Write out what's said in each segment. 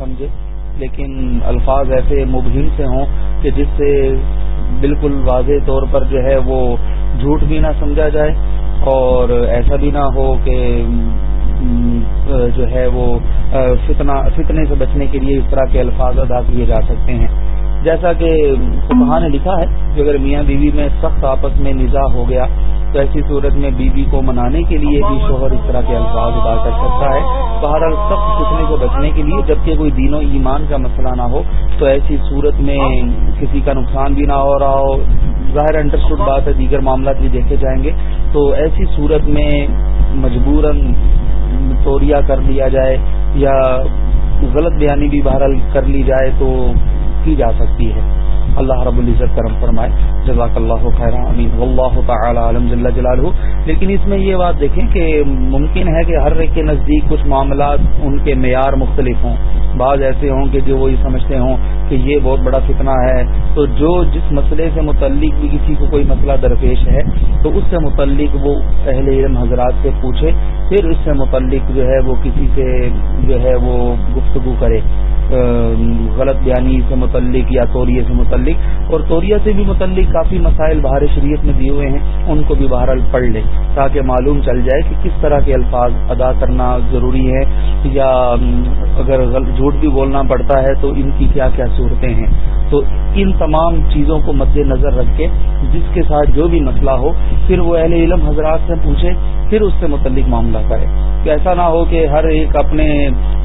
سمجھے۔ لیکن الفاظ ایسے مبہم سے ہوں کہ جس سے بالکل واضح طور پر جو ہے وہ جھوٹ بھی نہ سمجھا جائے اور ایسا بھی نہ ہو کہ جو ہے وہ فتنے سے بچنے کے لیے اس طرح کے الفاظ ادا کیے جا سکتے ہیں۔ جیسا کہ فکہ نے لکھا ہے کہ اگر میاں بیوی میں سخت آپس میں نظا ہو گیا تو ایسی صورت میں بیوی کو منانے کے لیے بھی شوہر اس طرح کے الفاظ ادا کر سکتا ہے۔ بہرحال سخت فتنے سے بچنے کے لیے جبکہ کوئی دین و ایمان کا مسئلہ نہ ہو تو ایسی صورت میں کسی کا نقصان بھی نہ ہو رہا ہو۔ ظاہر انڈرسٹوڈ بات ہے، دیگر معاملات بھی دیکھے جائیں گے۔ تو ایسی صورت میں مجبوراً توریا کر لیا جائے یا غلط بیانی بھی بہرحال کر لی جائے تو کی جا سکتی ہے۔ اللہ رب العزت کرم فرمائے جزاک اللہ خیر امین واللہ تعالی عالم جل جلالہ۔ لیکن اس میں یہ بات دیکھیں کہ ممکن ہے کہ ہر ایک کے نزدیک کچھ معاملات ان کے معیار مختلف ہوں۔ بعض ایسے ہوں کہ جو وہ یہ سمجھتے ہوں کہ یہ بہت بڑا فتنہ ہے۔ تو جو جس مسئلے سے متعلق بھی کسی کو کوئی مسئلہ درپیش ہے، تو اس سے متعلق وہ اہل علم حضرات سے پوچھے، پھر اس سے متعلق جو ہے وہ کسی سے جو ہے وہ گفتگو کرے۔ غلط بیانی سے متعلق یا توریے سے متعلق متعلق، اور توریہ سے بھی متعلق کافی مسائل بہار شریعت میں دیے ہوئے ہیں، ان کو بھی بہرحال پڑھ لیں، تاکہ معلوم چل جائے کہ کس طرح کے الفاظ ادا کرنا ضروری ہے یا اگر جھوٹ بھی بولنا پڑتا ہے تو ان کی کیا کیا صورتیں ہیں۔ تو ان تمام چیزوں کو مد نظر رکھ کے، جس کے ساتھ جو بھی مسئلہ ہو، پھر وہ اہل علم حضرات سے پوچھے پھر اس سے متعلق معاملہ کرے کہ ایسا نہ ہو کہ ہر ایک اپنے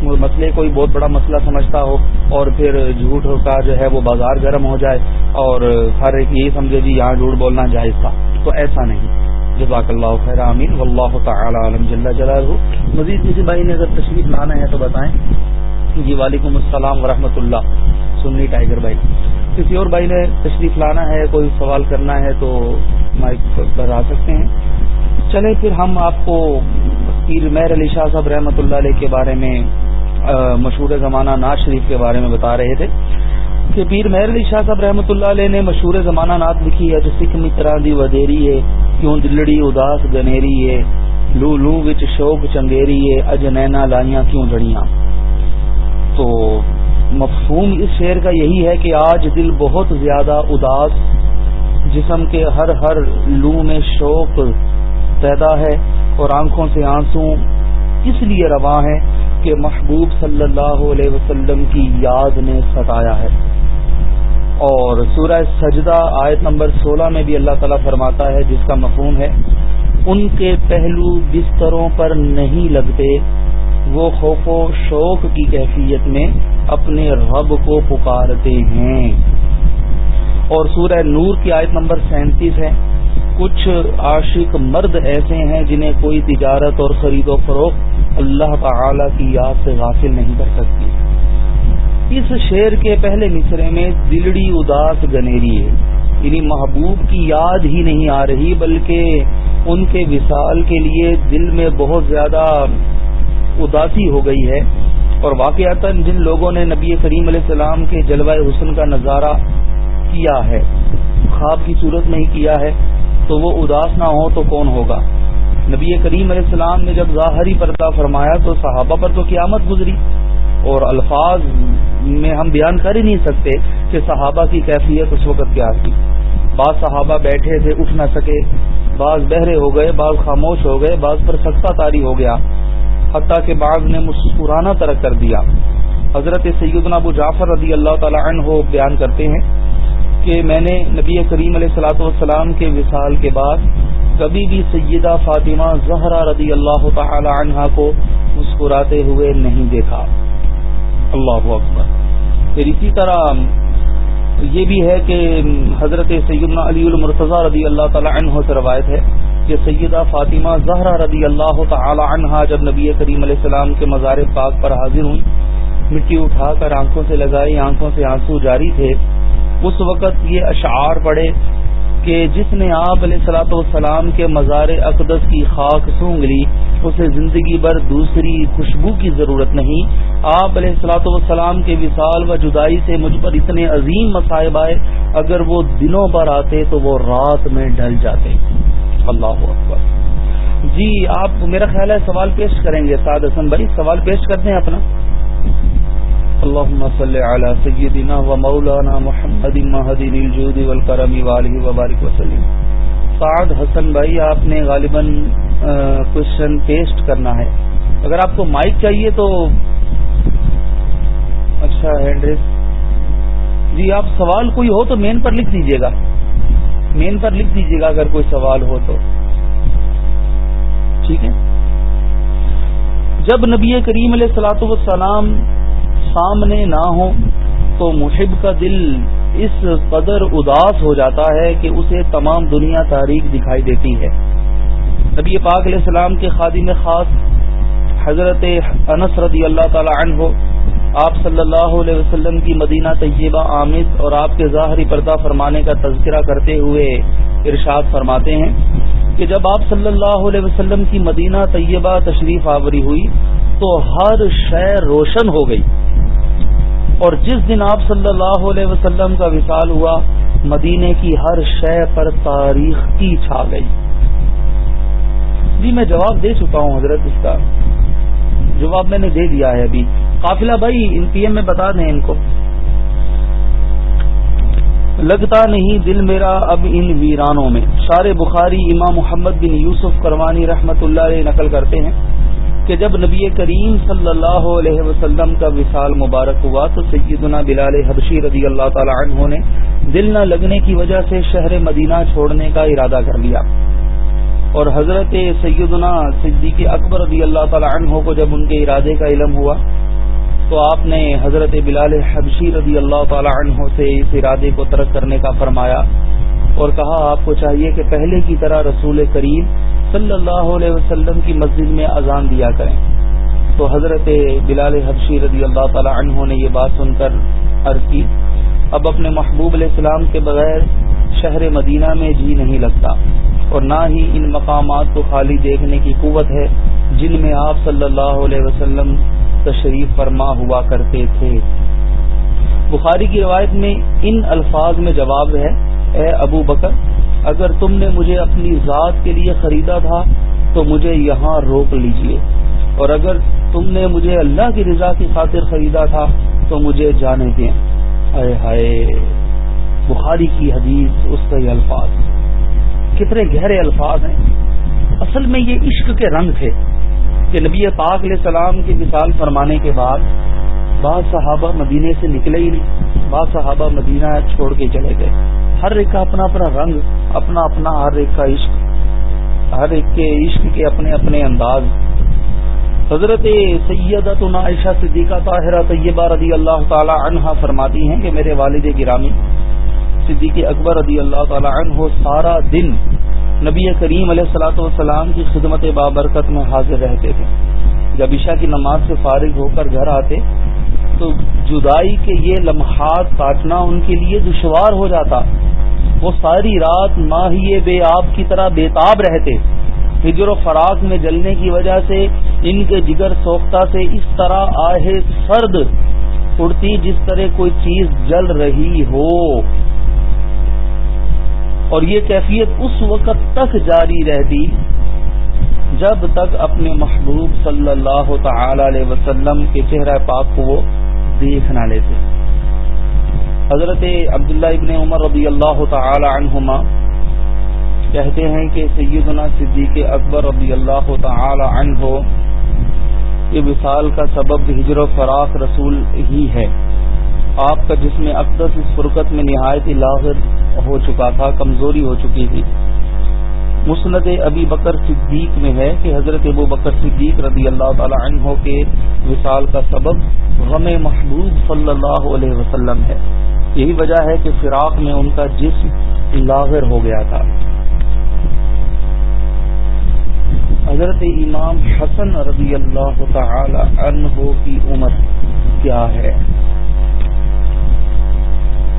مسئلے کو بہت بڑا مسئلہ سمجھتا ہو، اور پھر جھوٹ کا جو ہے وہ بازار گرم ہو جائے۔ اور ہر ایک یہی سمجھے جی یہاں جھوٹ بولنا جائز تھا۔ تو ایسا نہیں۔ جزاک اللہ خیر امین واللہ تعالی عالم جل جلالہ۔ مزید کسی بھائی نے اگر تشریف لانا ہے تو بتائیں۔ جی وعلیکم السلام ورحمۃ اللہ سنی ٹائیگر بھائی۔ کسی اور بھائی نے تشریف لانا ہے، کوئی سوال کرنا ہے تو مائک پر آ سکتے ہیں۔ چلے پھر ہم آپ کو پیر مہر علی شاہ صاحب رحمۃ اللہ علیہ کے بارے میں مشہور زمانہ ناز شریف کے بارے میں بتا رہے تھے۔ کہ پیر مہر علی شاہ صاحب رحمۃ اللہ علیہ نے مشہور زمانہ نعت لکھی ہے جو سکھ مترا دی ودیری ہے، کیوں دلڑی اداس گنیری ہے، لو لو وچ شوق چنگیری ہے، اج نینا لائیاں کیوں جڑیاں تو مفہوم اس شعر کا یہی ہے کہ آج دل بہت زیادہ اداس جسم کے ہر ہر لو میں شوق پیدا ہے اور آنکھوں سے آنسو اس لیے رواں ہے کہ محبوب صلی اللہ علیہ وسلم کی یاد نے ستایا ہے۔ اور سورہ سجدہ آیت نمبر سولہ میں بھی اللہ تعالیٰ فرماتا ہے، جس کا مفہوم ہے، ان کے پہلو بستروں پر نہیں لگتے، وہ خوف و شوق کی کیفیت میں اپنے رب کو پکارتے ہیں۔ اور سورہ نور کی آیت نمبر سینتیس ہے، کچھ عاشق مرد ایسے ہیں جنہیں کوئی تجارت اور خرید و فروخت اللہ تعالی کی یاد سے حاصل نہیں کر سکتی۔ اس شعر کے پہلے مصرے میں دلڑی اداس گنیری ہے۔ یعنی محبوب کی یاد ہی نہیں آ رہی، بلکہ ان کے وصال کے لیے دل میں بہت زیادہ اداسی ہو گئی ہے۔ اور واقعات جن لوگوں نے نبی کریم علیہ السلام کے جلوہ حسن کا نظارہ کیا ہے، خواب کی صورت میں ہی کیا ہے، تو وہ اداس نہ ہو تو کون ہوگا؟ نبی کریم علیہ السلام نے جب ظاہری پردہ فرمایا تو صحابہ پر تو قیامت گزری اور الفاظ میں ہم بیان کر ہی نہیں سکتے کہ صحابہ کی کیفیت اس وقت کیا تھی۔ بعض صحابہ بیٹھے تھے، اٹھ نہ سکے۔ بعض بہرے ہو گئے، بعض خاموش ہو گئے، بعض پر سستا تاری ہو گیا۔ حتیٰ کہ بعض نے مسکرانا ترک کر دیا۔ حضرت سیدنا ابو جعفر رضی اللہ تعالی عنہ بیان کرتے ہیں کہ میں نے نبی کریم علیہ السلاۃ والسلام کے وصال کے بعد کبھی بھی سیدہ فاطمہ زہرا رضی اللہ تعالی عنہا کو مسکراتے ہوئے نہیں دیکھا۔ اللہ اکبر پھر اسی طرح یہ بھی ہے کہ حضرت سیدنا علی المرتضی رضی اللہ تعالی عنہ سے روایت ہے کہ سیدہ فاطمہ زہرا رضی اللہ تعالی عنہا جب نبی کریم علیہ السلام کے مزار پاک پر حاضر ہوئی مٹی اٹھا کر آنکھوں سے لگائی آنکھوں سے آنسو جاری تھے اس وقت یہ اشعار پڑے کہ جس نے آپ علیہ السلاۃ والسلام کے مزار اقدس کی خاک سونگ لی، اسے زندگی بھر دوسری خوشبو کی ضرورت نہیں۔ آپ علیہ السلاۃ والسلام کے وصال و جدائی سے مجھ پر اتنے عظیم مصائب آئے، اگر وہ دنوں پر آتے تو وہ رات میں ڈھل جاتے۔ اللہ اکبر۔ جی آپ میرا خیال ہے سوال پیش کریں گے سعد حسن بھائی سوال پیش کرتے ہیں اپنا۔ اللهم صل على سيدنا ومولانا محمد مهدي الجود والكرم واله وبارك وسلم. سعد حسن بھائی، آپ نے غالباً کوشچن پیسٹ کرنا ہے۔ اگر آپ کو مائک چاہیے تو اچھا ہینڈریس جی آپ سوال کوئی ہو تو مین پر لکھ دیجیے گا۔ مین پر لکھ دیجیے گا اگر کوئی سوال ہو تو۔ ٹھیک ہے؟ جب نبی کریم علیہ السلاۃ والسلام سامنے نہ ہو تو محب کا دل اس قدر اداس ہو جاتا ہے کہ اسے تمام دنیا تاریخ دکھائی دیتی ہے۔ نبی پاک علیہ السلام کے خادم خاص حضرت انس رضی اللہ تعالی عنہ، آپ صلی اللہ علیہ وسلم کی مدینہ طیبہ آمد اور آپ کے ظاہری پردہ فرمانے کا تذکرہ کرتے ہوئے ارشاد فرماتے ہیں کہ جب آپ صلی اللہ علیہ وسلم کی مدینہ طیبہ تشریف آوری ہوئی تو ہر شے روشن ہو گئی۔ اور جس دن آپ صلی اللہ علیہ وسلم کا وصال ہوا، مدینے کی ہر شے پر تاریخ کی چھا گئی۔ جی میں جواب دے چکا ہوں حضرت اس کا۔ جواب میں نے دے دیا ہے ابھی۔ قافلہ بھائی، ان پی ایم میں بتا دیں ان کو۔ لگتا نہیں دل میرا اب ان ویرانوں میں۔ شار بخاری، امام محمد بن یوسف کروانی رحمت اللہ علیہ نقل کرتے ہیں۔ کہ جب نبی کریم صلی اللہ علیہ وسلم کا وصال مبارک ہوا تو سیدنا بلال حبشی رضی اللہ تعالی عنہ نے دل نہ لگنے کی وجہ سے شہر مدینہ چھوڑنے کا ارادہ کر لیا۔ اور حضرت سیدنا صدیق اکبر رضی اللہ تعالی عنہ کو جب ان کے ارادے کا علم ہوا تو آپ نے حضرت بلال حبشی رضی اللہ تعالی عنہ سے اس ارادے کو ترک کرنے کا فرمایا اور کہا، آپ کو چاہیے کہ پہلے کی طرح رسول کریم صلی اللہ علیہ وسلم کی مسجد میں اذان دیا کریں۔ تو حضرت بلال حبشی رضی اللہ تعالی عنہ نے یہ بات سن کر عرض کی، اب اپنے محبوب علیہ السلام کے بغیر شہر مدینہ میں جی نہیں لگتا اور نہ ہی ان مقامات کو خالی دیکھنے کی قوت ہے جن میں آپ صلی اللہ علیہ وسلم تشریف فرما ہوا کرتے تھے۔ بخاری کی روایت میں ان الفاظ میں جواب ہے، اے ابو بکر اگر تم نے مجھے اپنی ذات کے لیے خریدا تھا، تو مجھے یہاں روک لیجیے۔ اور اگر تم نے مجھے اللہ کی رضا کی خاطر خریدا تھا، تو مجھے جانے دیں۔ ہائے ہائے، بخاری کی حدیث، اس کا یہ الفاظ۔ کتنے گہرے الفاظ ہیں۔ اصل میں یہ عشق کے رنگ تھے کہ نبی پاک علیہ السلام کی مثال فرمانے کے بعد بعض صحابہ مدینے سے نکلے ہی نہیں، بعض صحابہ مدینہ چھوڑ کے چلے گئے۔ ہر ایک کا اپنا اپنا رنگ، اپنا اپنا ہر ایک کا عشق، ہر ایک کے عشق کے اپنے اپنے انداز۔ حضرت سیدت عائشہ صدیقہ طاہرہ طیبہ رضی اللہ تعالی عنہا فرماتی ہیں کہ میرے والد گرامی، صدیق اکبر رضی اللہ تعالی عنہ سارا دن نبی کریم علیہ السلاۃ والسلام کی خدمت بابرکت میں حاضر رہتے تھے۔ جب عشاء کی نماز سے فارغ ہو کر گھر آتے تو جدائی کے یہ لمحات کاٹنا ان کے لیے دشوار ہو جاتا۔ وہ ساری رات ماہی بے آب کی طرح بےتاب رہتے۔ ہجر و فراق میں جلنے کی وجہ سے ان کے جگر سوختہ سے اس طرح آہ سرد اڑتی جس طرح کوئی چیز جل رہی ہو۔ اور یہ کیفیت اس وقت تک جاری رہتی جب تک اپنے محبوب صلی اللہ تعالی علیہ وسلم کے چہرہ پاک کو وہ دیکھ نہ لیتے۔ حضرت عبداللہ ابن عمر رضی اللہ تعالی عنہما کہتے ہیں کہ سیدنا صدیق اکبر رضی اللہ تعالی عنہ یہ وصال کا سبب ہجر و فراق رسول ہی ہے۔ آپ کا جسم اقدس اس فرقت میں نہایت ہی لاغر ہو چکا تھا، کمزوری ہو چکی تھی۔ مسند ابی بکر صدیق میں ہے کہ حضرت ابو بکر صدیق رضی اللہ تعالی عنہ کے وصال کا سبب غم محبوب صلی اللہ علیہ وسلم ہے۔ یہی وجہ ہے کہ فراق میں ان کا جسم لاغر ہو گیا تھا۔ حضرت امام حسن رضی اللہ تعالی عنہ کی عمر کیا ہے؟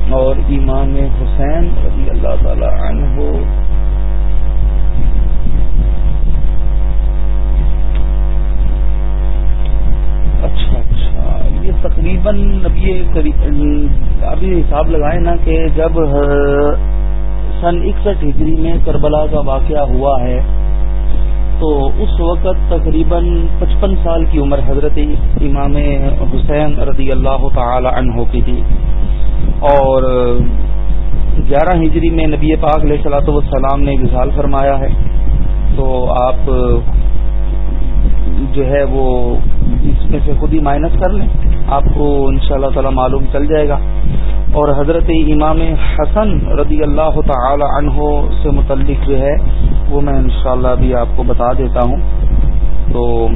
اور امام حسین رضی اللہ تعالی عنہ اچھا اچھا۔ یہ تقریباً ابھی ابھی حساب لگائے نا کہ جب سن اکسٹھ ہجری میں کربلا کا واقعہ ہوا ہے، تو اس وقت تقریباً پچپن سال کی عمر حضرت امام حسین رضی اللہ تعالی عنہ کی تھی۔ اور گیارہ ہجری میں نبی پاک علیہ صلاح والسلام نے وزال فرمایا ہے۔ تو آپ، جو ہے وہ اس میں سے خود ہی مائنس کر لیں، آپ کو ان شاء اللہ تعالی معلوم چل جائے گا۔ اور حضرت امام حسن رضی اللہ تعالی عنہ سے متعلق جو ہے، وہ میں انشاءاللہ ابھی آپ کو بتا دیتا ہوں۔ تو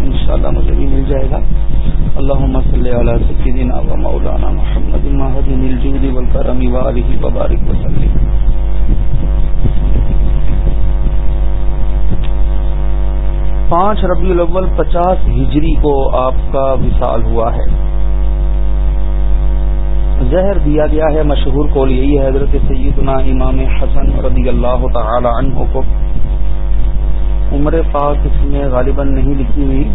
انشاءاللہ مجھے بھی مل جائے گا۔ اللہ صلی علی سیدنا و مولانا محمد المحدین الجود والکرم وآلہ وبارک وسلم پانچ ربیع الاول پچاس ہجری کو آپ کا وصال ہوا ہے۔ زہر دیا گیا ہے، مشہور قول یہی ہے، حضرت سیدنا امام حسن رضی اللہ تعالی عنہ کو۔ عمر پاک اس میں غالباً نہیں لکھی ہوئی۔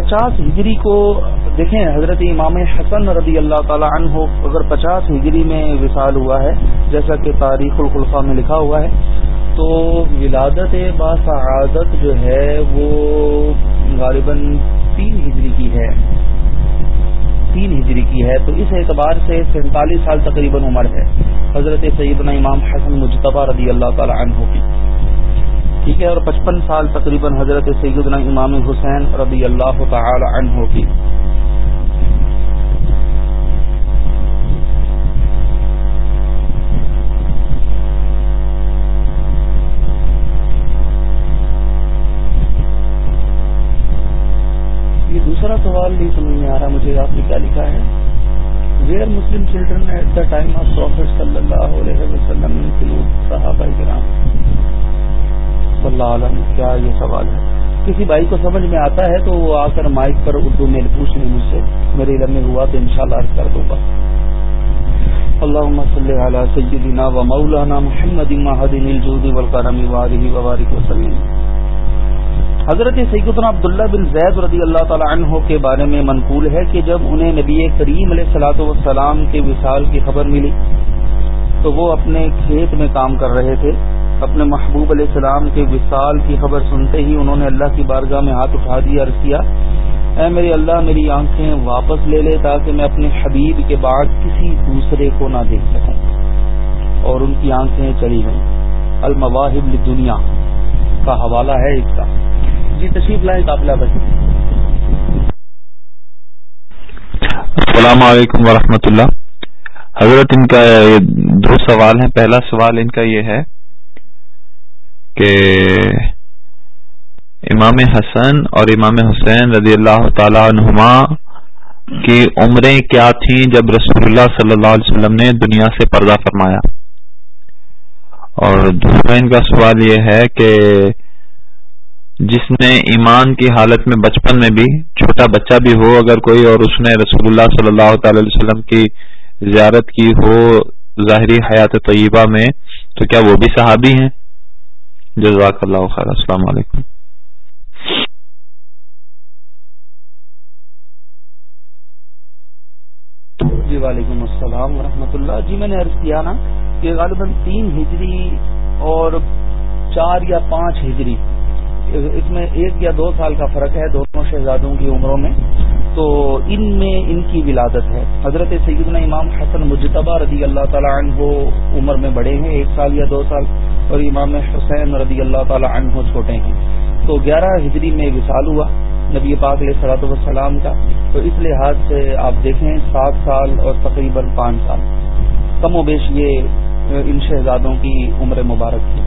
پچاس ہجری کو دیکھیں، حضرت امام حسن رضی اللہ تعالی عنہ، اگر پچاس ہجری میں وصال ہوا ہے، جیسا کہ تاریخ الخلفہ میں لکھا ہوا ہے، تو ولادت باسعادت جو ہے، وہ غالباً تین ہجری کی ہے۔ تین ہجری کی ہے، تو اس اعتبار سے سینتالیس سال تقریباً عمر ہے۔ حضرت سیدنا امام حسن مجتبہ رضی اللہ تعالی عنہ کی۔ ٹھیک ہے، اور پچپن سال تقریباً حضرت سیدنا امام حسین رضی اللہ تعالی عنہ کی۔ دوسرا سوال نہیں سمجھ میں آ رہا، مجھے آپ نے کیا لکھا ہے؟ Where Muslim children at the time of prophet صلی اللہ علیہ وسلم صحابہ کرام صلی اللہ علیہ کیا یہ سوال ہے؟ کسی بھائی کو سمجھ میں آتا ہے تو وہ آ کر مائک پر اردو میں پوچھ لیں مجھ سے، میرے علم میں ہوا تو انشاءاللہ عرض کر دوں گا۔ اللهم صل على سيدنا ومولانا محمد مهد الجود والكرم وآله وبارك وسلم حضرت سیدنا عبداللہ بن زید رضی اللہ تعالی عنہ کے بارے میں منقول ہے کہ جب انہیں نبی کریم علیہ صلاۃ والسلام کے وصال کی خبر ملی تو وہ اپنے کھیت میں کام کر رہے تھے۔ اپنے محبوب علیہ السلام کے وصال کی خبر سنتے ہی انہوں نے اللہ کی بارگاہ میں ہاتھ اٹھا دیا عرض کیا، اے میرے اللہ، میری آنکھیں واپس لے لے تاکہ میں اپنے حبیب کے بعد کسی دوسرے کو نہ دیکھ سکوں۔ اور ان کی آنکھیں چلی گئیں۔ المواہب دنیا کا حوالہ ہے اس کا۔ جی تشریف لائیں قابلہ بھائی السلام علیکم ورحمۃ اللہ۔ حضرت، ان کا دو سوال ہیں۔ پہلا سوال ان کا یہ ہے کہ امام حسن اور امام حسین رضی اللہ تعالی عنہما کی عمریں کیا تھیں جب رسول اللہ صلی اللہ علیہ وسلم نے دنیا سے پردہ فرمایا؟ اور دوسرا ان کا سوال یہ ہے کہ جس نے ایمان کی حالت میں بچپن میں بھی، چھوٹا بچہ بھی ہو، اگر کوئی اور اس نے رسول اللہ صلی اللہ تعالی علیہ وسلم کی زیارت کی ہو ظاہری حیات طیبہ میں، تو کیا وہ بھی صحابی ہیں؟ جزاک اللہ خیر، السلام علیکم۔ جی وعلیکم السلام ورحمۃ اللہ۔ جی میں نے عرض کیا نا کہ غالباً تین ہجری اور چار یا پانچ ہجری، اس میں ایک یا دو سال کا فرق ہے دونوں شہزادوں کی عمروں میں۔ تو ان میں ان کی ولادت ہے۔ حضرت سیدنا امام حسن مجتبہ رضی اللہ تعالیٰ عنہ عمر میں بڑے ہیں، ایک سال یا دو سال۔ اور امام حسین رضی اللہ تعالیٰ عنہ چھوٹے ہیں۔ تو گیارہ ہجری میں وصال ہوا نبی پاک علیہ صلاحت والسلام کا۔ تو اس لحاظ سے آپ دیکھیں سات سال اور تقریباً پانچ سال۔ کم و بیش یہ ان شہزادوں کی عمر مبارک تھی۔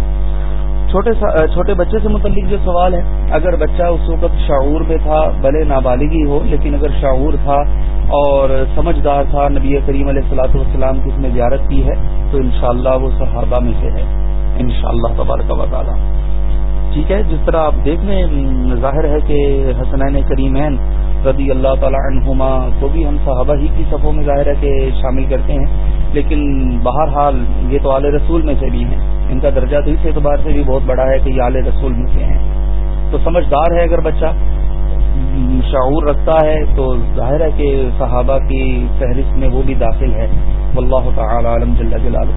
چھوٹے چھوٹے بچے سے متعلق جو سوال ہے، اگر بچہ اس وقت شعور میں تھا، بھلے نابالغی ہو، لیکن اگر شعور تھا اور سمجھدار تھا، نبی کریم علیہ السلاۃ والسلام کی اس نے زیارت کی ہے، تو انشاءاللہ وہ صحابہ میں سے ہے۔ انشاءاللہ تبارک و تعالی۔ ٹھیک ہے، جس طرح آپ دیکھ لیں ظاہر ہے کہ حسنین کریمین رضی اللہ تعالی عنہما کو بھی ہم صحابہ ہی کی صفوں میں ظاہر ہے کہ شامل کرتے ہیں۔ لیکن بہرحال یہ تو اعلی رسول میں سے بھی ہیں۔ ان کا درجہ تو اس اعتبار سے بھی بہت بڑا ہے کہ یہ اعلی رسول میں سے ہیں۔ تو سمجھدار ہے اگر بچہ شعور رکھتا ہے تو ظاہر ہے کہ صحابہ کی فہرست میں وہ بھی داخل ہے۔ واللہ تعالی عالم جل جلال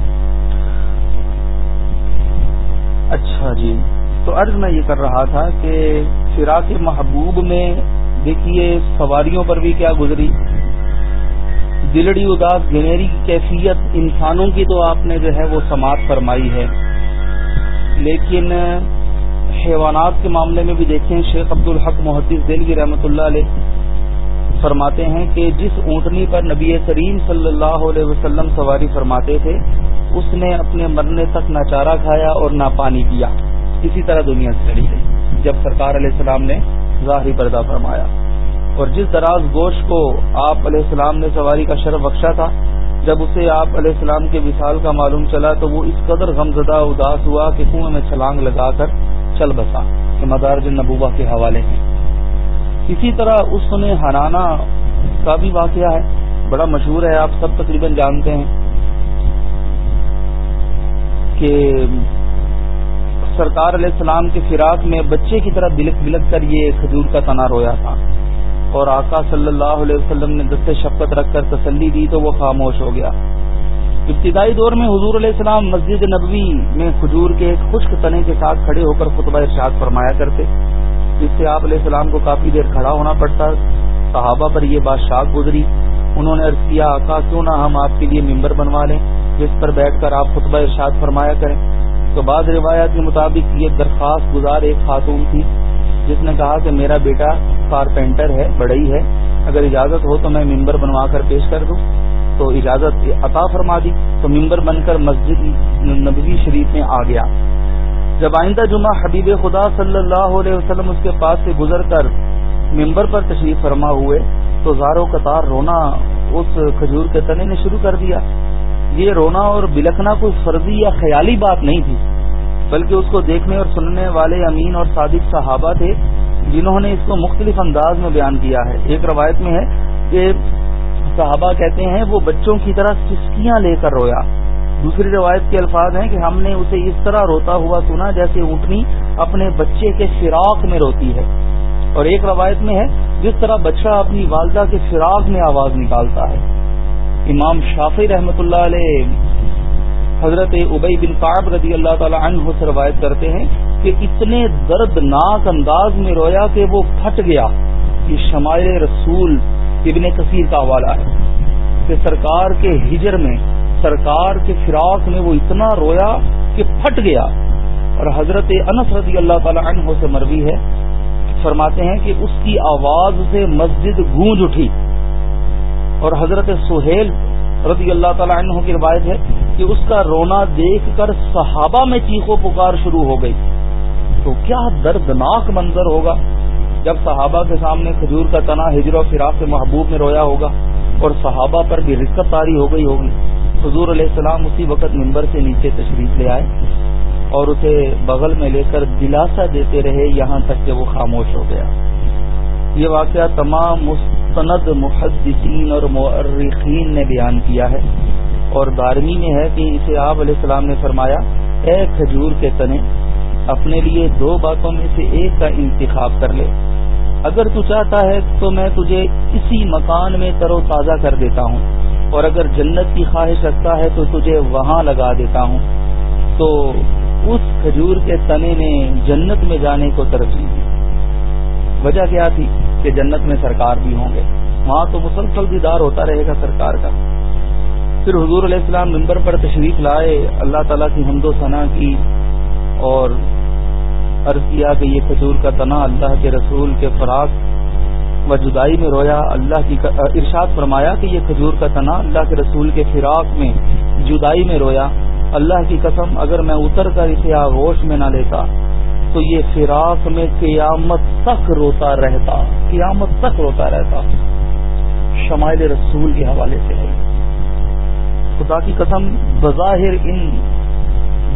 اچھا جی۔ تو عرض میں یہ کر رہا تھا کہ فراق محبوب میں دیکھیے، سواریوں پر بھی کیا گزری۔ دلڑی اداس گنیری کی کیفیت انسانوں کی تو آپ نے جو ہے وہ سماعت فرمائی ہے۔ لیکن حیوانات کے معاملے میں بھی دیکھیں، شیخ عبد الحق محدث دلوی رحمۃ اللہ علیہ فرماتے ہیں کہ جس اونٹنی پر نبی کریم صلی اللہ علیہ وسلم سواری فرماتے تھے اس نے اپنے مرنے تک نہ چارہ کھایا اور نہ پانی پیا۔ اسی طرح دنیا سے چلی گئی، جب سرکار علیہ السلام نے ظاہری پردہ فرمایا۔ اور جس دراز گوشت کو آپ علیہ السلام نے سواری کا شرف بخشا تھا، جب اسے آپ علیہ السلام کے وصال کا معلوم چلا، تو وہ اس قدر غمزدہ اداس ہوا کہ کنویں میں چھلانگ لگا کر چل بسا کہ مدارج نبوبہ کے حوالے ہیں۔ اسی طرح اس نے ہنانا کا بھی واقعہ ہے۔ بڑا مشہور ہے، آپ سب تقریباً جانتے ہیں۔ کہ سرکار علیہ السلام کے فراق میں بچے کی طرح بلک بلک کر یہ کھجور کا تنا رویا تھا۔ اور آقا صلی اللہ علیہ وسلم نے دست شفقت رکھ کر تسلی دی تو وہ خاموش ہو گیا۔ ابتدائی دور میں حضور علیہ السلام مسجد نبوی میں کھجور کے ایک خشک تنے کے ساتھ کھڑے ہو کر خطبہ ارشاد فرمایا کرتے، جس سے آپ علیہ السلام کو کافی دیر کھڑا ہونا پڑتا، صحابہ پر یہ بات شاک گزری۔ انہوں نے عرض کیا، آقا، کیوں نہ ہم آپ کے لیے ممبر بنوا لیں؟ جس پر بیٹھ کر آپ خطبہ ارشاد فرمایا کریں، تو بعض روایات کے مطابق یہ درخواست گزار ایک خاتون تھی۔ جس نے کہا کہ میرا بیٹا کارپینٹر ہے بڑئی ہے، اگر اجازت ہو تو میں ممبر بنوا کر پیش کر دوں۔ تو اجازت عطا فرما دی، تو ممبر بن کر مسجد نبوی شریف میں آ گیا۔ جب آئندہ جمعہ حبیب خدا صلی اللہ علیہ وسلم اس کے پاس سے گزر کر ممبر پر تشریف فرما ہوئے، تو زارو قطار رونا اس کھجور کے تنے نے شروع کر دیا۔ یہ رونا اور بلکنا کوئی فرضی یا خیالی بات نہیں تھی، بلکہ اس کو دیکھنے اور سننے والے امین اور صادق صحابہ تھے، جنہوں نے اس کو مختلف انداز میں بیان کیا ہے۔ ایک روایت میں ہے کہ صحابہ کہتے ہیں، وہ بچوں کی طرح سسکیاں لے کر رویا۔ دوسری روایت کے الفاظ ہیں کہ ہم نے اسے اس طرح روتا ہوا سنا جیسے اونٹنی اپنے بچے کے فراق میں روتی ہے۔ اور ایک روایت میں ہے، جس طرح بچہ اپنی والدہ کے فراق میں آواز نکالتا ہے۔ امام شافی رحمۃ اللہ علیہ حضرت ابئی بن قاب رضی اللہ تعالی عنہ سے روایت کرتے ہیں کہ اتنے دردناک انداز میں رویا کہ وہ پھٹ گیا۔ یہ شمائل رسول ابن کثیر کا حوالہ ہے کہ سرکار کے ہجر میں، سرکار کے فراق میں وہ اتنا رویا کہ پھٹ گیا۔ اور حضرت انس رضی اللہ تعالی عنہ سے مروی ہے، فرماتے ہیں کہ اس کی آواز سے مسجد گونج اٹھی۔ اور حضرت سہیل رضی اللہ تعالی عنہ کی روایت ہے کہ اس کا رونا دیکھ کر صحابہ میں چیخو پکار شروع ہو گئی۔ تو کیا دردناک منظر ہوگا جب صحابہ کے سامنے کھجور کا تنا ہجر و فراق کے محبوب میں رویا ہوگا اور صحابہ پر بھی رکت تاری ہو گئی ہوگی۔ حضور علیہ السلام اسی وقت ممبر سے نیچے تشریف لے آئے اور اسے بغل میں لے کر دلاسا دیتے رہے یہاں تک کہ وہ خاموش ہو گیا۔ یہ واقعہ تمام مستند محدثین اور مورخین نے بیان کیا ہے اور دارمی میں ہے کہ اسے آپ علیہ السلام نے فرمایا، اے کھجور کے تنے، اپنے لیے دو باتوں میں سے ایک کا انتخاب کر لے۔ اگر تو چاہتا ہے تو میں تجھے اسی مکان میں تر و تازہ کر دیتا ہوں، اور اگر جنت کی خواہش رکھتا ہے تو تجھے وہاں لگا دیتا ہوں۔ تو اس کھجور کے تنے نے جنت میں جانے کو ترجیح دی وجہ کیا تھی؟ کہ جنت میں سرکار بھی ہوں گے۔ وہاں تو مسلسل دیدار ہوتا رہے گا سرکار کا۔ پھر حضور علیہ السلام ممبر پر تشریف لائے، اللہ تعالیٰ کی حمد و ثنا کی اور عرض کیا کہ یہ کھجور کا تنا اللہ کے رسول کے فراق و جدائی میں رویا۔ اللہ کی ارشاد فرمایا کہ یہ کھجور کا تنا اللہ کے رسول کے فراق میں جدائی میں رویا۔ اللہ کی قسم، اگر میں اتر کر اسے آغوش میں نہ لیتا تو یہ فراق میں قیامت تک روتا رہتا، قیامت تک روتا رہتا۔ شمائل رسول کے حوالے سے ہے۔ خدا کی قسم، بظاہر ان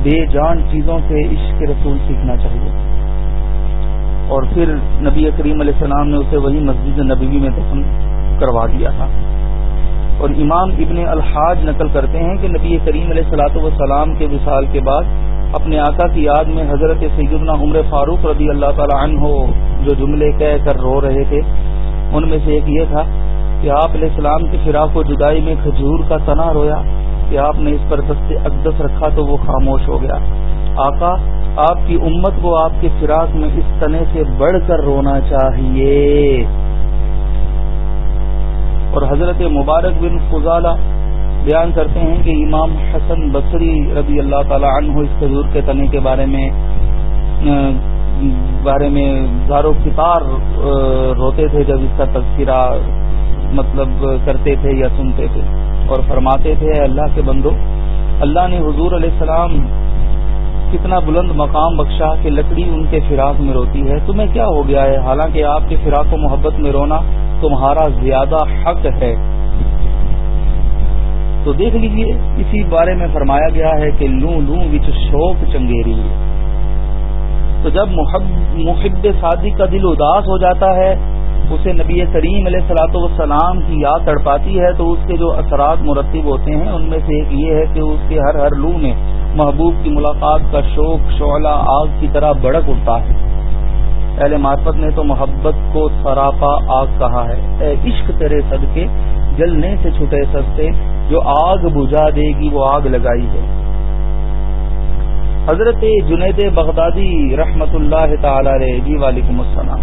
بے جان چیزوں سے عشق رسول سیکھنا چاہیے۔ اور پھر نبی کریم علیہ السلام نے اسے وہی مسجد نبی میں دفن کروا دیا تھا۔ اور امام ابن الحاج نقل کرتے ہیں کہ نبی کریم علیہ السلاۃ والسلام کے وصال کے بعد اپنے آقا کی یاد میں حضرت سیدنا عمر فاروق رضی اللہ تعالی عنہ جو جملے کہہ کر رو رہے تھے، ان میں سے ایک یہ تھا کہ آپ علیہ السلام کی فراق و جدائی میں کھجور کا تنا رویا کہ آپ نے اس پر دست اقدس رکھا تو وہ خاموش ہو گیا۔ آقا، آپ کی امت کو آپ کے فراق میں اس تنے سے بڑھ کر رونا چاہیے۔ اور حضرت مبارک بن فضالہ بیان کرتے ہیں کہ امام حسن بصری رضی اللہ تعالی عنہ اس کھجور کے تنے کے بارے میں بارے میں زارو کتار روتے تھے جب اس کا تذکرہ مطلب کرتے تھے یا سنتے تھے اور فرماتے تھے اللہ کے بندو، اللہ نے حضور علیہ السلام کتنا بلند مقام بخشا کہ لکڑی ان کے فراق میں روتی ہے۔ تمہیں کیا ہو گیا ہے؟ حالانکہ آپ کے فراق و محبت میں رونا تمہارا زیادہ حق ہے۔ تو دیکھ لیجیے، اسی بارے میں فرمایا گیا ہے کہ لوں لوں وچ شوق چنگیری تو جب محب شادی کا دل اداس ہو جاتا ہے، اسے نبی کریم علیہ سلاۃ والسلام کی یاد تڑپاتی ہے، تو اس کے جو اثرات مرتب ہوتے ہیں، ان میں سے ایک یہ ہے کہ اس کے ہر ہر لو میں محبوب کی ملاقات کا شوق، شعلہ آگ کی طرح بڑک اٹھتا ہے۔ اہل معرفت نے تو محبت کو سراپا آگ کہا ہے۔ اے عشق تیرے صدقے، جلنے سے چھٹے سستے جو آگ بجھا دے گی وہ آگ لگائی ہے۔ حضرت جنید بغدادی رحمت اللہ تعالی جی وعلیکم السلام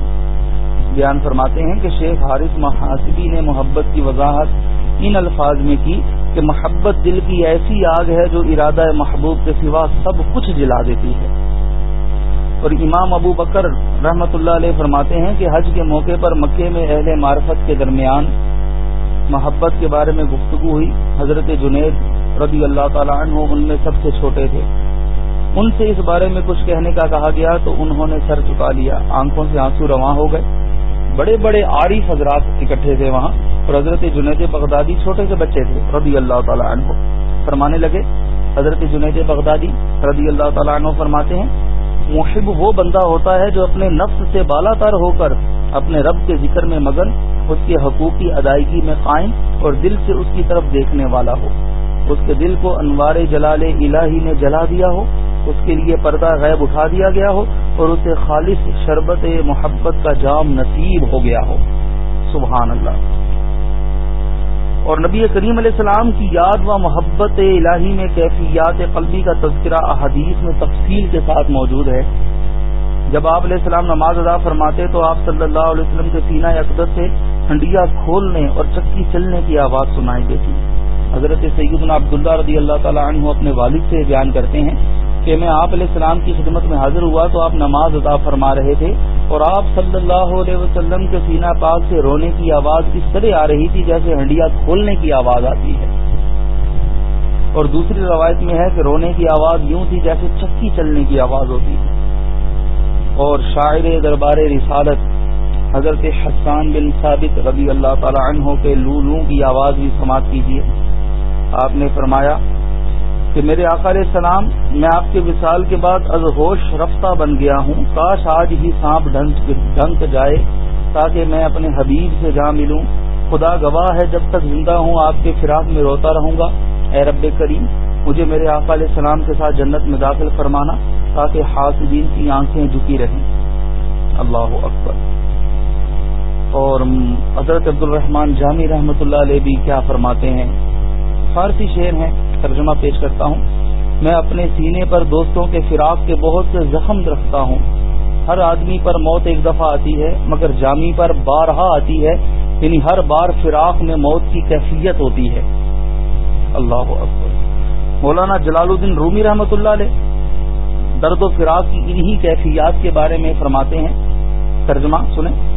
بیان فرماتے ہیں کہ شیخ حارث محاسبی نے محبت کی وضاحت ان الفاظ میں کی کہ محبت دل کی ایسی آگ ہے جو ارادہ محبوب کے سوا سب کچھ جلا دیتی ہے۔ اور امام ابو بکر رحمت اللہ علیہ فرماتے ہیں کہ حج کے موقع پر مکے میں اہل معرفت کے درمیان محبت کے بارے میں گفتگو ہوئی۔ حضرت جنید رضی اللہ تعالیٰ عنہ ان میں سب سے چھوٹے تھے۔ ان سے اس بارے میں کچھ کہنے کا کہا گیا تو انہوں نے سر چکا لیا۔ آنکھوں سے آنسو رواں ہو گئے۔ بڑے بڑے عارف حضرات اکٹھے تھے وہاں اور حضرت جنید بغدادی چھوٹے سے بچے تھے رضی اللہ تعالیٰ عنہ۔ فرمانے لگے، حضرت جنید بغدادی رضی اللہ تعالیٰ عنہ فرماتے ہیں محب وہ بندہ ہوتا ہے جو اپنے نفس سے بالا تر ہو کر اپنے رب کے ذکر میں مگن، اس کے حقوق کی ادائیگی میں قائم اور دل سے اس کی طرف دیکھنے والا ہو۔ اس کے دل کو انوار جلال الہی نے جلا دیا ہو، اس کے لیے پردہ غیب اٹھا دیا گیا ہو اور اسے خالص شربت محبت کا جام نصیب ہو گیا ہو۔ سبحان اللہ۔ اور نبی کریم علیہ السلام کی یاد و محبت الہی میں کیفیات قلبی کا تذکرہ احادیث میں تفصیل کے ساتھ موجود ہے۔ جب آپ علیہ السلام نماز ادا فرماتے تو آپ صلی اللہ علیہ وسلم کے سینہ اقدس سے ہنڈیا کھولنے اور چکی چلنے کی آواز سنائی دیتی حضرت سیدنا عبداللہ رضی اللہ تعالیٰ عنہ اپنے والد سے بیان کرتے ہیں کہ میں آپ علیہ السلام کی خدمت میں حاضر ہوا تو آپ نماز ادا فرما رہے تھے اور آپ صلی اللہ علیہ وسلم کے سینہ پاک سے رونے کی آواز اس طرح آ رہی تھی جیسے ہنڈیا کھولنے کی آواز آتی ہے؟ اور دوسری روایت میں ہے کہ رونے کی آواز یوں تھی جیسے چکی چلنے کی آواز ہوتی ہے اور شاعر دربار رسالت حضرت حسان بن ثابت رضی اللہ تعالی عنہ کے لو کی آواز بھی سماعت کیجیے۔ آپ نے فرمایا کہ میرے آقا علیہ السلام، میں آپ کے وصال کے بعد از ہوش رفتہ بن گیا ہوں۔ کاش آج ہی سانپ ڈھنک جائے تاکہ میں اپنے حبیب سے جا ملوں۔ خدا گواہ ہے جب تک زندہ ہوں، آپ کے فراق میں روتا رہوں گا۔ اے رب کریم، مجھے میرے آقا علیہ السلام کے ساتھ جنت میں داخل فرمانا تاکہ حاصدین کی آنکھیں جھکی رہیں۔ اللہ اکبر۔ اور حضرت عبد الرحمان جامی رحمۃ اللہ علیہ بھی کیا فرماتے ہیں؟ فارسی شعر ہیں، ترجمہ پیش کرتا ہوں۔ میں اپنے سینے پر دوستوں کے فراق کے بہت سے زخم رکھتا ہوں۔ ہر آدمی پر موت ایک دفعہ آتی ہے، مگر جامی پر بارہا آتی ہے۔ یعنی ہر بار فراق میں موت کی کیفیت ہوتی ہے۔ اللہ اکبر۔ مولانا جلال الدین رومی رحمت اللہ علیہ درد و فراق کی انہی کیفیات کے بارے میں فرماتے ہیں۔ ترجمہ سنیں۔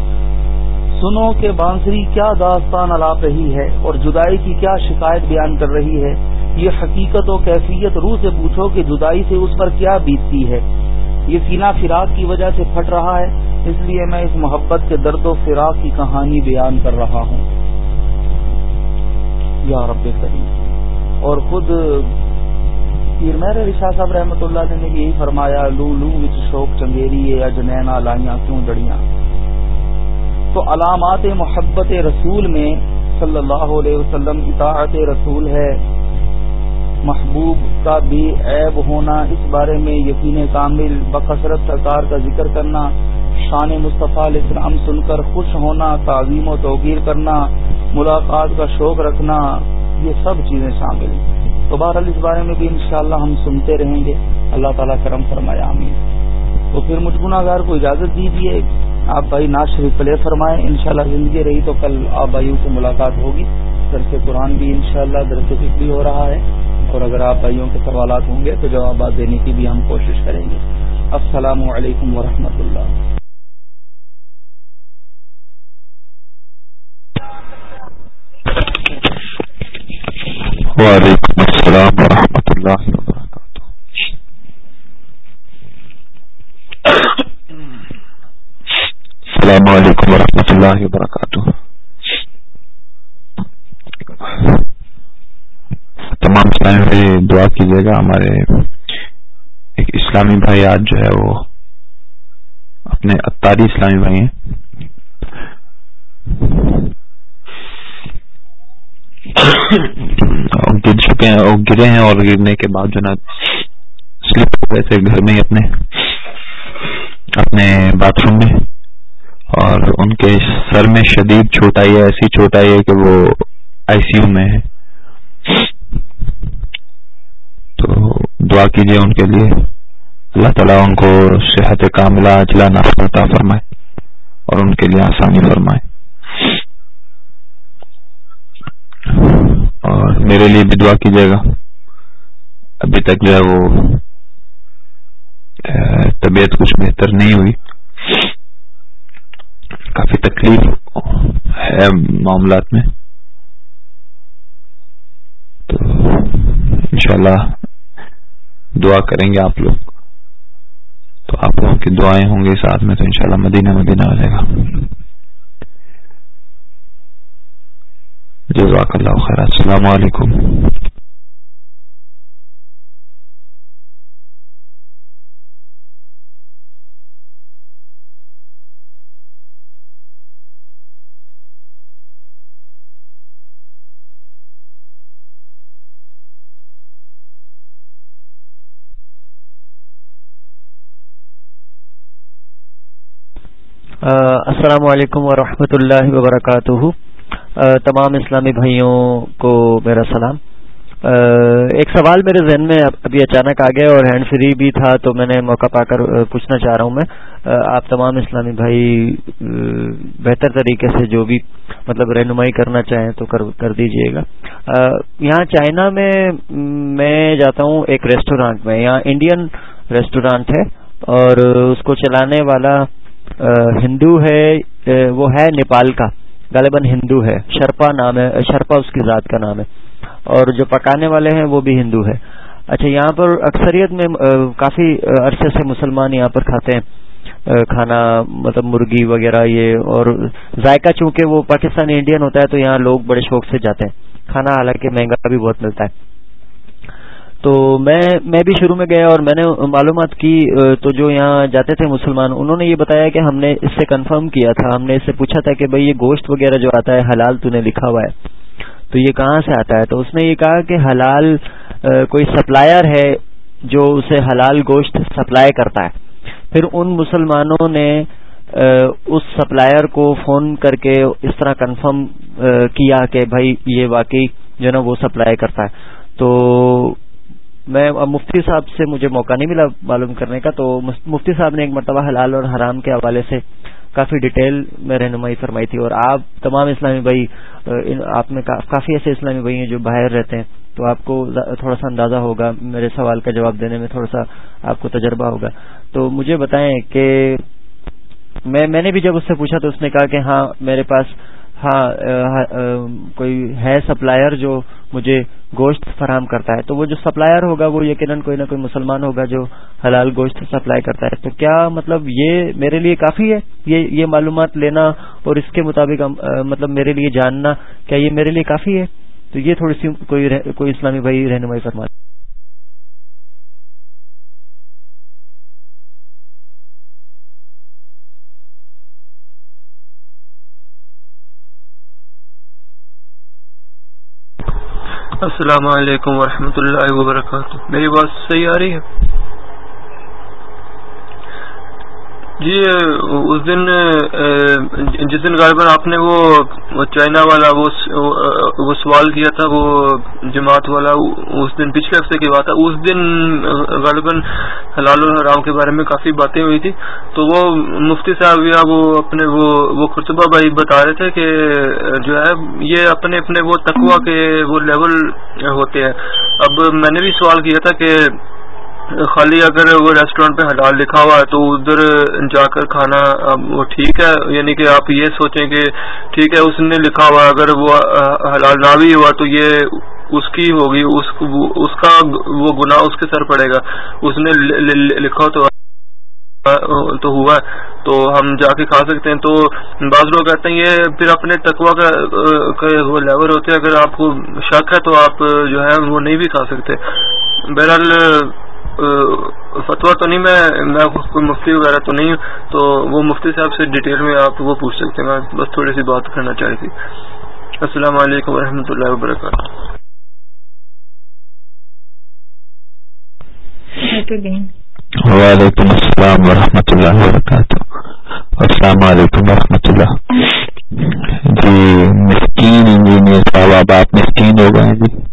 سنو کہ بانسری کیا داستان الاپ رہی ہے اور جدائی کی کیا شکایت بیان کر رہی ہے۔ یہ حقیقت و کیفیت روح سے پوچھو کہ جدائی سے اس پر کیا بیتتی ہے۔ یہ سینہ فراق کی وجہ سے پھٹ رہا ہے، اس لیے میں اس محبت کے درد و فراق کی کہانی بیان کر رہا ہوں۔ یا رب کریم۔ اور خود پیر مہر شاہ صاحب رحمۃ اللہ نے یہی فرمایا لو لو وچ شوق چنگیری اجنینا لائیاں کیوں جڑیاں تو علامات محبت رسول میں صلی اللہ علیہ وسلم اطاعت رسول ہے۔ محبوب کا بھی عیب ہونا، اس بارے میں یقین کامل، بکثرت سرکار کا ذکر کرنا، شان مصطفیٰ علیہ السلام سن کر خوش ہونا، تعظیم و توقیر کرنا، ملاقات کا شوق رکھنا، یہ سب چیزیں شامل ہیں۔ تو بہرحال اس بارے میں بھی انشاءاللہ ہم سنتے رہیں گے۔ اللہ تعالیٰ کرم فرمایا آمین۔ تو پھر مجھ گناہ کو اجازت دیجیے آپ بھائی ناز شریف پلے فرمائیں۔ انشاءاللہ زندگی رہی تو کل آپ بھائیوں سے ملاقات ہوگی۔ درس قرآن بھی انشاءاللہ شاء درس بھی ہو رہا ہے۔ اور اگر آپ بھائیوں کے سوالات ہوں گے تو جوابات دینے کی بھی ہم کوشش کریں گے۔ السلام علیکم ورحمۃ اللہ وعلیکم السلام ورحمۃ اللہ وبرکاتہ السلام علیکم ورحمۃ اللہ وبرکاتہ تمام اسلامی بھائی دعا کیجیے گا، ہمارے ایک اسلامی بھائی آج جو ہے وہ اپنے اتاری اسلامی بھائی ہیں۔ گر چکے ہیں، اور گرے ہیں، اور گرنے کے بعد جو نا سلپ ہو گئے تھے گھر میں ہی اپنے اپنے باتھ روم میں۔ اور ان کے سر میں شدید چوٹ آئی ہے، ایسی چوٹ آئی ہے کہ وہ آئی سی یو میں ہے۔ تو دعا کیجیے ان کے لیے۔ اللہ تعالیٰ ان کو صحت کاملہ، اجلا نافتا فرمائے اور ان کے لیے آسانی فرمائے۔ اور میرے لیے بھی دعا کیجیے گا۔ ابھی تک جو ہے وہ طبیعت کچھ بہتر نہیں ہوئی۔ کافی تکلیف ہے معاملات میں۔ تو انشاءاللہ دعا کریں گے آپ لوگ۔ تو آپ لوگوں کی دعائیں ہوں گی ساتھ میں تو انشاءاللہ مدینہ مدینہ آ جائے گا۔ جزاک اللہ خیر۔ السلام علیکم۔ السلام علیکم ورحمۃ اللہ وبرکاتہ۔ تمام اسلامی بھائیوں کو میرا سلام۔ ایک سوال میرے ذہن میں ابھی اچانک آ گیا اور ہینڈ فری بھی تھا تو میں نے موقع پا کر پوچھنا چاہ رہا ہوں میں۔ آپ تمام اسلامی بھائی بہتر طریقے سے جو بھی مطلب رہنمائی کرنا چاہیں تو کر دیجیے گا۔ یہاں چائنا میں میں جاتا ہوں ایک ریسٹورانٹ میں۔ یہاں انڈین ریسٹورانٹ ہے اور اس کو چلانے والا ہندو ہے وہ ہے نیپال کا، غالباً ہندو ہے۔ شرپا نام ہے، شرپا اس کی ذات کا نام ہے۔ اور جو پکانے والے ہیں، وہ بھی ہندو ہے۔ اچھا یہاں پر اکثریت میں کافی عرصے سے مسلمان یہاں پر کھاتے ہیں۔ کھانا مطلب مرغی وغیرہ یہ، اور ذائقہ چونکہ وہ پاکستانی انڈین ہوتا ہے، تو یہاں لوگ بڑے شوق سے جاتے ہیں۔ کھانا حالانکہ مہنگا بھی بہت ملتا ہے۔ تو میں میں بھی شروع میں گیا اور میں نے معلومات کی تو جو یہاں جاتے تھے مسلمان، انہوں نے یہ بتایا کہ ہم نے اس سے کنفرم کیا تھا، ہم نے اس سے پوچھا تھا کہ بھائی یہ گوشت وغیرہ جو آتا ہے، حلال تو نے لکھا ہوا ہے؟ تو یہ کہاں سے آتا ہے؟ تو اس نے یہ کہا کہ حلال کوئی سپلائر ہے جو اسے حلال گوشت سپلائی کرتا ہے۔ پھر ان مسلمانوں نے اس سپلائر کو فون کر کے اس طرح کنفرم کیا کہ بھائی یہ واقعی جو نا وہ سپلائی کرتا ہے۔ تو میں مفتی صاحب سے مجھے موقع نہیں ملا معلوم کرنے کا، تو مفتی صاحب نے ایک مرتبہ حلال اور حرام کے حوالے سے کافی ڈیٹیل میں رہنمائی فرمائی تھی اور آپ تمام اسلامی بھائی آپ میں کافی ایسے اسلامی بھائی ہیں جو باہر رہتے ہیں، تو آپ کو تھوڑا سا اندازہ ہوگا میرے سوال کا جواب دینے میں، تھوڑا سا آپ کو تجربہ ہوگا۔ تو مجھے بتائیں کہ میں میں نے بھی جب اس سے پوچھا تو اس نے کہا کہ ہاں میرے پاس ہاں کوئی ہے سپلائر جو مجھے گوشت فراہم کرتا ہے تو وہ جو سپلائر ہوگا وہ یقیناً کوئی نہ کوئی مسلمان ہوگا جو حلال گوشت سپلائی کرتا ہے تو کیا مطلب یہ میرے لیے کافی ہے یہ یہ معلومات لینا اور اس کے مطابق مطلب میرے لیے جاننا کیا یہ میرے لیے کافی ہے؟ تو یہ تھوڑی سی کوئی کوئی اسلامی بھائی رہنمائی فرما السلام علیکم ورحمۃ اللہ وبرکاتہ۔ میری بات صحیح آ رہی ہے؟ جی اس دن جس دن غالباً آپ نے وہ چائنا والا، وہ سوال کیا تھا، وہ جماعت والا، اس دن پچھلے ہفتے کی بات ہے، اس دن غالباً حلال الحرام کے بارے میں کافی باتیں ہوئی تھی۔ تو وہ مفتی صاحب یا وہ اپنے، وہ وہ خرطبہ بھائی بتا رہے تھے کہ، جو ہے، یہ اپنے اپنے وہ تقوا کے وہ لیول ہوتے ہیں۔ اب میں نے بھی سوال کیا تھا کہ خالی اگر وہ ریسٹورینٹ پہ حلال لکھا ہوا ہے تو ادھر جا کر کھانا وہ ٹھیک ہے یعنی کہ آپ یہ سوچیں کہ ٹھیک ہے، اس نے لکھا ہوا اگر وہ حلال نہ بھی ہوا تو یہ اس کی ہوگی، اس اس کا وہ گناہ اس کے سر پڑے گا۔ اس نے لکھا تو تو ہوا تو ہم جا کے کھا سکتے ہیں۔ تو بعض لوگ کہتے ہیں یہ پھر اپنے تقوا کا وہ لیور ہوتے ہیں۔ اگر آپ کو شک ہے تو آپ جو ہے وہ نہیں بھی کھا سکتے۔ بہرحال فتوا تو نہیں، میں میں کوئی مفتی وغیرہ تو نہیں ہوں، تو وہ مفتی صاحب سے ڈیٹیل میں آپ وہ پوچھ سکتے ہیں، میں بس تھوڑی سی بات کرنا چاہی تھی۔ السلام علیکم ورحمۃ اللہ وبرکاتہ۔ وعلیکم السلام ورحمۃ اللہ وبرکاتہ۔ السلام علیکم ورحمۃ اللہ۔ جی مسکین انجینئر صاحب، آپ مسکین ہو گئے جی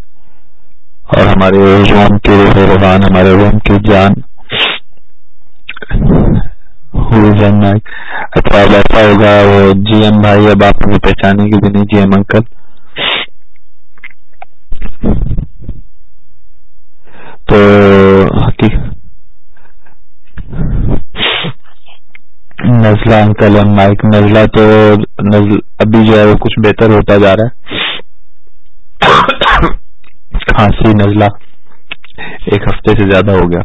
اور ہمارے روم کے روحان ہمارے روم کی جان۔ اچھا ایسا ہوگا، وہ جی ایم بھائی اب آپ کو پہچانے کی بھی نہیں جی ایم انکل۔ تو نزلہ انکل مائک۔ نزلہ تو ابھی جو ہے وہ کچھ بہتر ہوتا جا رہا ہے۔ کھانسی نزلہ ایک ہفتے سے زیادہ ہو گیا۔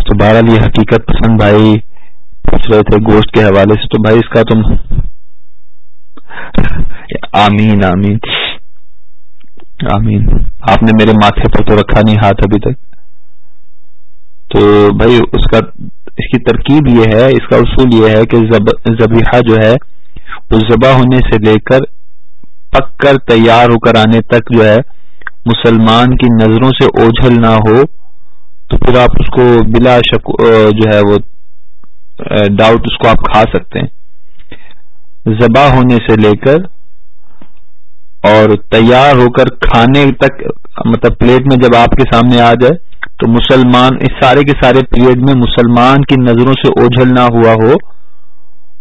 تو بہرحال یہ حقیقت پسند بھائی پوچھ رہے تھے گوشت کے حوالے سے، تو بھائی اس کا تم آمین آمین آمین۔ آپ نے میرے ماتھے پر تو رکھا نہیں ہاتھ ابھی تک۔ تو بھائی اس کا، اس کی ترکیب یہ ہے، اس کا اصول یہ ہے کہ زبیحہ جو ہے، وہ ذبح ہونے سے لے کر پک کر تیار ہو کر آنے تک جو ہے مسلمان کی نظروں سے اوجھل نہ ہو، تو پھر آپ اس کو بلا شک جو ہے وہ ڈاؤٹ اس کو آپ کھا سکتے ہیں۔ ذبح ہونے سے لے کر اور تیار ہو کر کھانے تک مطلب پلیٹ میں جب آپ کے سامنے آ جائے، تو مسلمان، اس سارے کے سارے پیریڈ میں مسلمان کی نظروں سے اوجھل نہ ہوا ہو،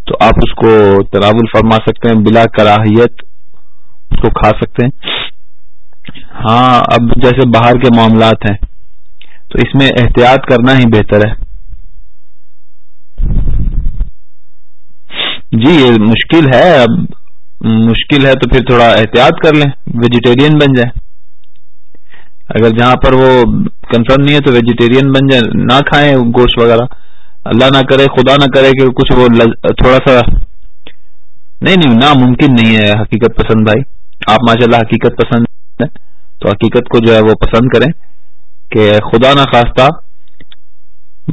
تو آپ اس کو تراول فرما سکتے ہیں، بلا کراہیت اس کو کھا سکتے ہیں۔ ہاں اب جیسے باہر کے معاملات ہیں، تو اس میں احتیاط کرنا ہی بہتر ہے۔ جی یہ مشکل ہے، اب مشکل ہے تو پھر تھوڑا احتیاط کر لیں ویجیٹیرین بن جائے اگر جہاں پر وہ کنفرم نہیں ہے تو ویجیٹیرین بن جائے نہ کھائیں گوشت وغیرہ۔ اللہ نہ کرے، خدا نہ کرے کہ کچھ وہ تھوڑا سا۔ نہیں نہیں، ناممکن نہیں ہے، حقیقت پسند بھائی آپ ماشاء اللہ حقیقت پسند تو حقیقت کو جو ہے وہ پسند کریں کہ خدا نہ خواستہ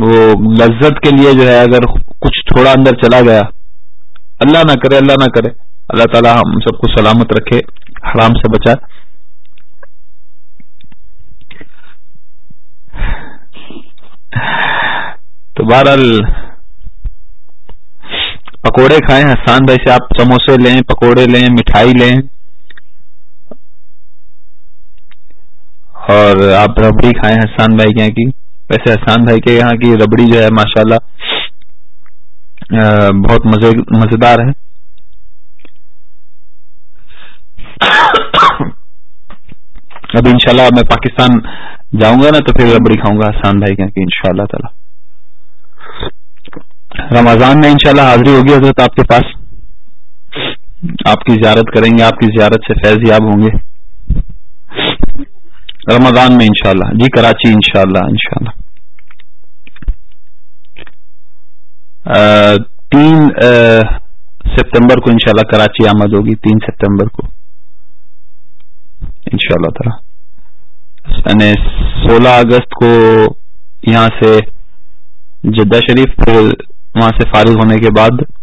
وہ لذت کے لیے جو ہے اگر کچھ تھوڑا اندر چلا گیا، اللہ نہ کرے، اللہ نہ کرے، اللہ تعالی ہم سب کو سلامت رکھے، حرام سے بچا۔ تو بہرحال پکوڑے کھائیں، حسان بھائی سے آپ سموسے لیں، پکوڑے لیں، مٹھائی لیں۔ اور آپ ربڑی کھائیں حسان بھائی کے یہاں کی۔ ویسے حسان بھائی کے یہاں کی ربڑی جو ہے ماشاء اللہ بہت مزیدار ہے۔ ابھی انشاءاللہ میں پاکستان جاؤں گا نا تو پھر ربڑی کھاؤں گا حسان بھائی کے ان شاء اللہ تعالی۔ رمضان میں انشاءاللہ حاضری ہوگی حضرت آپ کے پاس۔ آپ کی زیارت کریں گے، آپ کی زیارت سے فیض یاب ہوں گے۔ رمضان میں انشاءاللہ۔ جی کراچی انشاءاللہ انشاءاللہ۔ تین ستمبر کو انشاءاللہ کراچی آمد ہوگی، تین ستمبر کو۔ انشاءاللہ تعالی۔ یعنی سولہ اگست کو یہاں سے جدہ شریف، پھر وہاں سے فارغ ہونے کے بعد